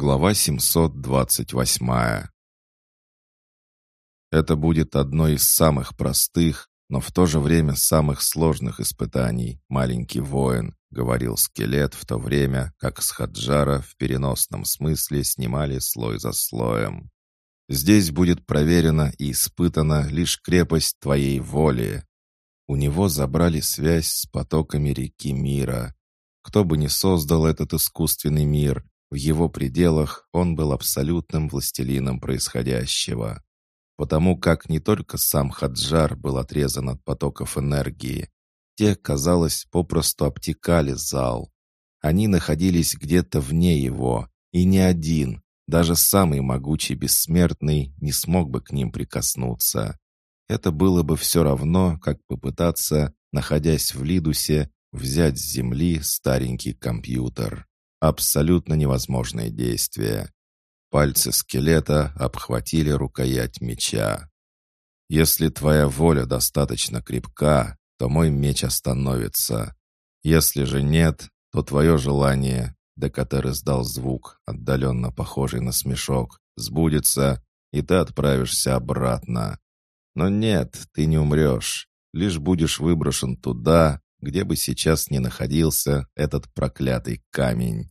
Глава 728. Это будет одно из самых простых, но в то же время самых сложных испытаний, маленький воин, говорил скелет в то время, как с Хаджара в переносном смысле снимали слой за слоем. Здесь будет проверена и испытана лишь крепость твоей воли. У него забрали связь с потоками реки мира. Кто бы ни создал этот искусственный мир, в его пределах он был абсолютным властелином происходящего. Потому как не только сам Хаджар был отрезан от потоков энергии, те, казалось, попросту обтекали зал. Они находились где-то вне его, и ни один, даже самый могучий бессмертный, не смог бы к ним прикоснуться. Это было бы все равно, как попытаться, находясь в Лидусе, взять с земли старенький компьютер. Абсолютно невозможное действие. Пальцы скелета обхватили рукоять меча. «Если твоя воля достаточно крепка, то мой меч остановится. Если же нет, то твое желание...» Декатер издал звук, отдаленно похожий на смешок. «Сбудется, и ты отправишься обратно. Но нет, ты не умрешь. Лишь будешь выброшен туда, где бы сейчас ни находился этот проклятый камень.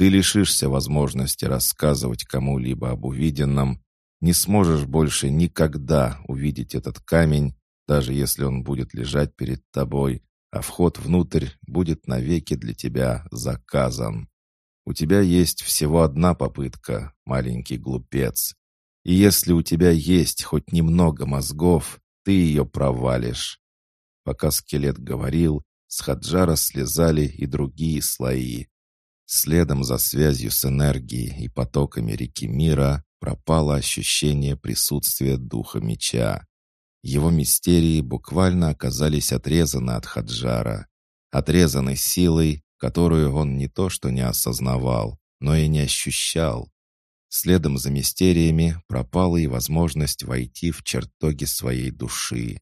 Ты лишишься возможности рассказывать кому-либо об увиденном, не сможешь больше никогда увидеть этот камень, даже если он будет лежать перед тобой, а вход внутрь будет навеки для тебя заказан. У тебя есть всего одна попытка, маленький глупец. И если у тебя есть хоть немного мозгов, ты ее провалишь. Пока скелет говорил, с Хаджара слезали и другие слои. Следом за связью с энергией и потоками реки мира пропало ощущение присутствия духа меча. Его мистерии буквально оказались отрезаны от Хаджара, отрезаны силой, которую он не то что не осознавал, но и не ощущал. Следом за мистериями пропала и возможность войти в чертоги своей души.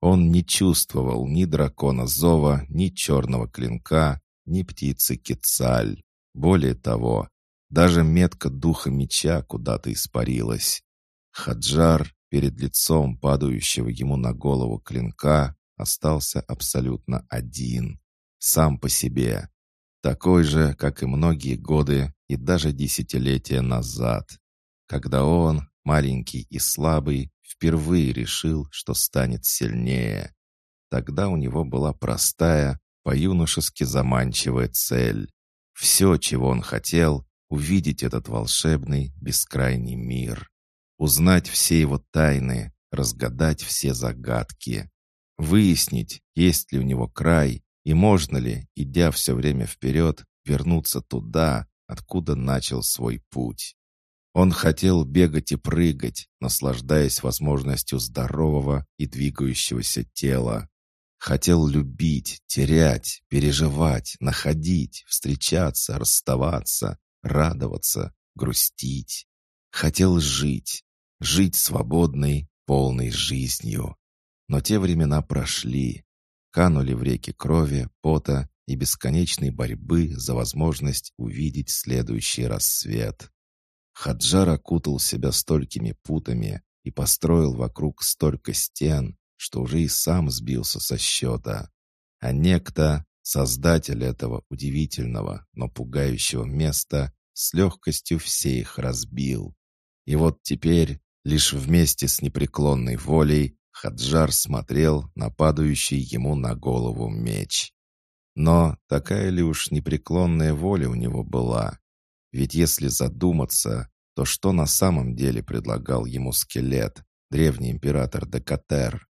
Он не чувствовал ни дракона Зова, ни черного клинка, ни птицы Кецаль. Более того, даже метка духа меча куда-то испарилась. Хаджар перед лицом падающего ему на голову клинка остался абсолютно один, сам по себе, такой же, как и многие годы и даже десятилетия назад, когда он, маленький и слабый, впервые решил, что станет сильнее. Тогда у него была простая, по-юношески заманчивая цель. Все, чего он хотел, увидеть этот волшебный, бескрайний мир. Узнать все его тайны, разгадать все загадки. Выяснить, есть ли у него край, и можно ли, идя все время вперед, вернуться туда, откуда начал свой путь. Он хотел бегать и прыгать, наслаждаясь возможностью здорового и двигающегося тела. Хотел любить, терять, переживать, находить, встречаться, расставаться, радоваться, грустить. Хотел жить, жить свободной, полной жизнью. Но те времена прошли, канули в реки крови, пота и бесконечной борьбы за возможность увидеть следующий рассвет. Хаджар окутал себя столькими путами и построил вокруг столько стен, что уже и сам сбился со счета. А некто, создатель этого удивительного, но пугающего места, с легкостью все их разбил. И вот теперь, лишь вместе с непреклонной волей, Хаджар смотрел на падающий ему на голову меч. Но такая ли уж непреклонная воля у него была? Ведь если задуматься, то что на самом деле предлагал ему скелет, древний император Декатер?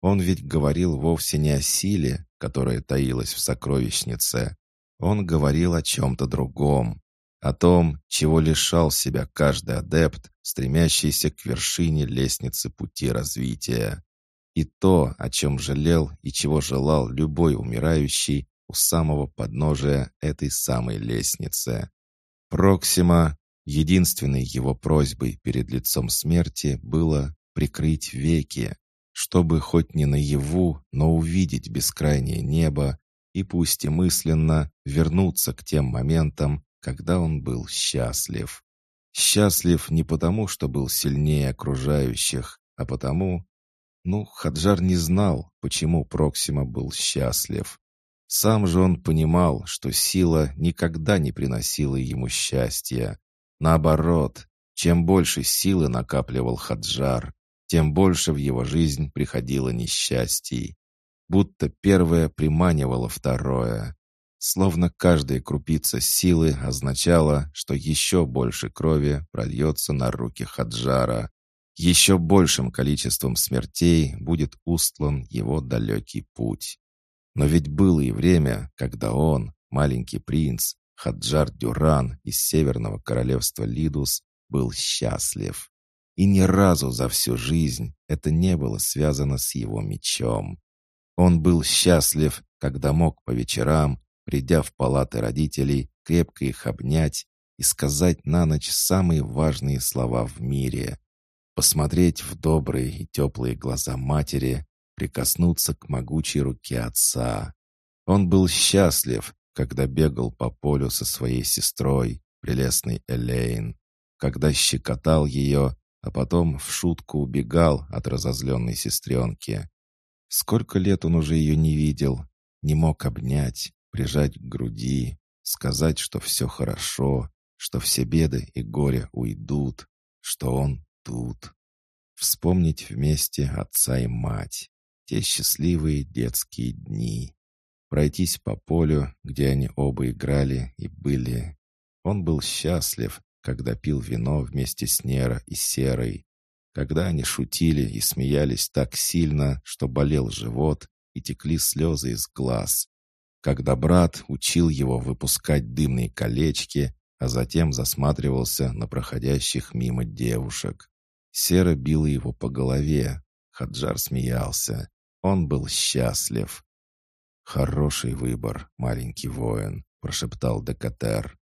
Он ведь говорил вовсе не о силе, которая таилась в сокровищнице. Он говорил о чем-то другом, о том, чего лишал себя каждый адепт, стремящийся к вершине лестницы пути развития. И то, о чем жалел и чего желал любой умирающий, у самого подножия этой самой лестницы. Проксима, единственной его просьбой перед лицом смерти было прикрыть веки, чтобы хоть не наяву, но увидеть бескрайнее небо и пусть и мысленно вернуться к тем моментам, когда он был счастлив. Счастлив не потому, что был сильнее окружающих, а потому... Ну, Хаджар не знал, почему Проксима был счастлив. Сам же он понимал, что сила никогда не приносила ему счастья. Наоборот, чем больше силы накапливал Хаджар, тем больше в его жизнь приходило несчастий. Будто первое приманивало второе. Словно каждая крупица силы означала, что еще больше крови прольется на руки Хаджара. Еще большим количеством смертей будет устлан его далекий путь. Но ведь было и время, когда он, маленький принц, Хаджар Дюран из Северного королевства Лидус, был счастлив. И ни разу за всю жизнь это не было связано с его мечом. Он был счастлив, когда мог по вечерам, придя в палаты родителей, крепко их обнять и сказать на ночь самые важные слова в мире. Посмотреть в добрые и теплые глаза матери, прикоснуться к могучей руке отца. Он был счастлив, когда бегал по полю со своей сестрой, прелестной Элейн, когда щекотал ее, а потом в шутку убегал от разозленной сестренки. Сколько лет он уже ее не видел, не мог обнять, прижать к груди, сказать, что все хорошо, что все беды и горе уйдут, что он тут. Вспомнить вместе отца и мать, те счастливые детские дни. Пройтись по полю, где они оба играли и были. Он был счастлив, когда пил вино вместе с Нера и Серой, когда они шутили и смеялись так сильно, что болел живот и текли слезы из глаз, когда брат учил его выпускать дымные колечки, а затем засматривался на проходящих мимо девушек. Сера била его по голове. Хаджар смеялся. Он был счастлив. «Хороший выбор, маленький воин», — прошептал Декатер.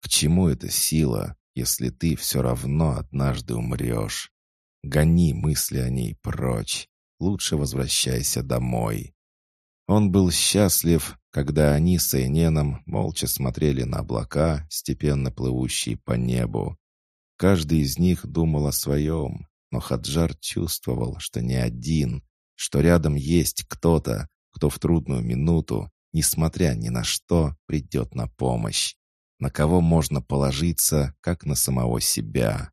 «К чему эта сила, если ты все равно однажды умрешь. Гони мысли о ней прочь. Лучше возвращайся домой. Он был счастлив, когда они с Эйненом молча смотрели на облака, степенно плывущие по небу. Каждый из них думал о своем, но Хаджар чувствовал, что не один, что рядом есть кто-то, кто в трудную минуту, несмотря ни на что, придет на помощь на кого можно положиться, как на самого себя.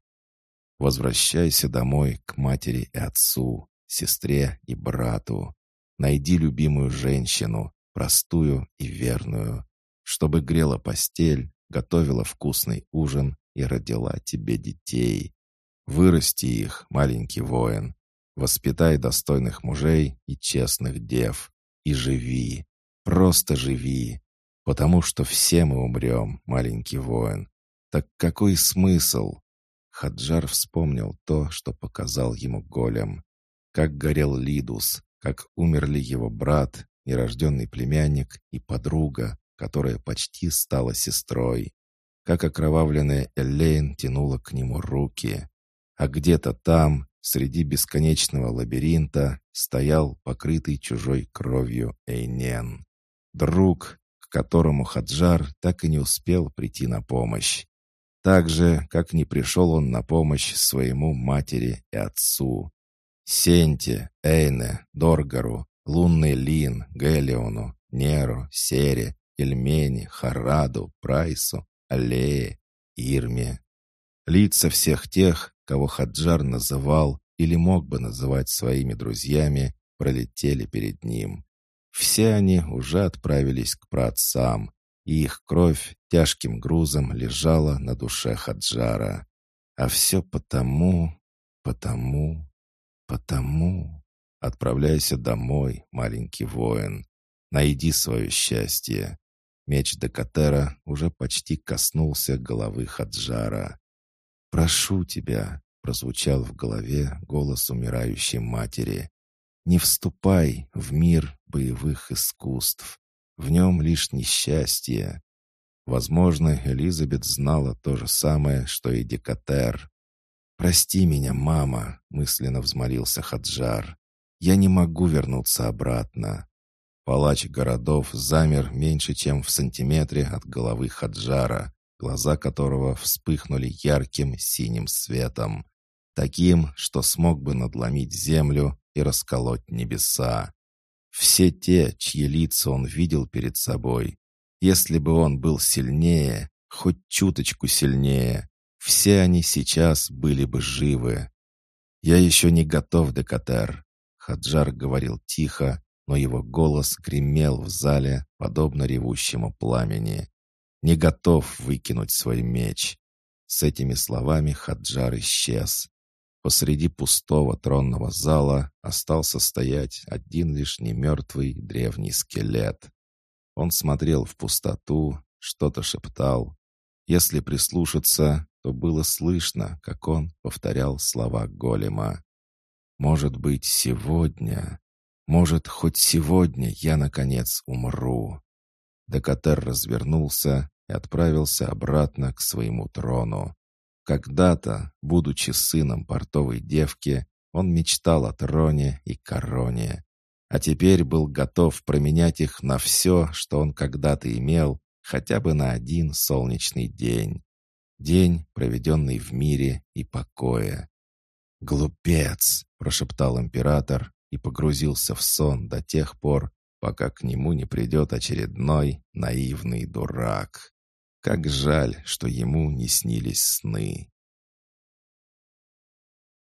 Возвращайся домой к матери и отцу, сестре и брату. Найди любимую женщину, простую и верную, чтобы грела постель, готовила вкусный ужин и родила тебе детей. Вырасти их, маленький воин. Воспитай достойных мужей и честных дев. И живи. Просто живи. Потому что все мы умрем, маленький воин. Так какой смысл? Хаджар вспомнил то, что показал ему голем. Как горел Лидус, как умерли его брат, нерожденный племянник и подруга, которая почти стала сестрой. Как окровавленная Элейн тянула к нему руки. А где-то там, среди бесконечного лабиринта, стоял покрытый чужой кровью Эйнен. Друг, которому Хаджар так и не успел прийти на помощь. Так же, как не пришел он на помощь своему матери и отцу. Сенте, Эйне, Доргару, Лунный Лин, Гелиону, Неру, Сере, Эльмени, Хараду, Прайсу, Аллее, Ирме. Лица всех тех, кого Хаджар называл или мог бы называть своими друзьями, пролетели перед ним. Все они уже отправились к праотцам, и их кровь тяжким грузом лежала на душе Хаджара. А все потому, потому, потому... Отправляйся домой, маленький воин. Найди свое счастье. Меч Декатера уже почти коснулся головы Хаджара. «Прошу тебя», — прозвучал в голове голос умирающей матери. Не вступай в мир боевых искусств. В нем лишь несчастье. Возможно, Элизабет знала то же самое, что и Декатер. «Прости меня, мама», — мысленно взмолился Хаджар. «Я не могу вернуться обратно». Палач городов замер меньше, чем в сантиметре от головы Хаджара, глаза которого вспыхнули ярким синим светом, таким, что смог бы надломить землю и расколоть небеса. Все те, чьи лица он видел перед собой, если бы он был сильнее, хоть чуточку сильнее, все они сейчас были бы живы. «Я еще не готов, Декатер», — Хаджар говорил тихо, но его голос гремел в зале, подобно ревущему пламени. «Не готов выкинуть свой меч». С этими словами Хаджар исчез. Посреди пустого тронного зала остался стоять один лишь немертвый древний скелет. Он смотрел в пустоту, что-то шептал. Если прислушаться, то было слышно, как он повторял слова голема. «Может быть, сегодня...» Может, хоть сегодня я, наконец, умру». Декатер развернулся и отправился обратно к своему трону. Когда-то, будучи сыном портовой девки, он мечтал о троне и короне, а теперь был готов променять их на все, что он когда-то имел, хотя бы на один солнечный день. День, проведенный в мире и покое. «Глупец!» — прошептал император и погрузился в сон до тех пор, пока к нему не придет очередной наивный дурак. Как жаль, что ему не снились сны.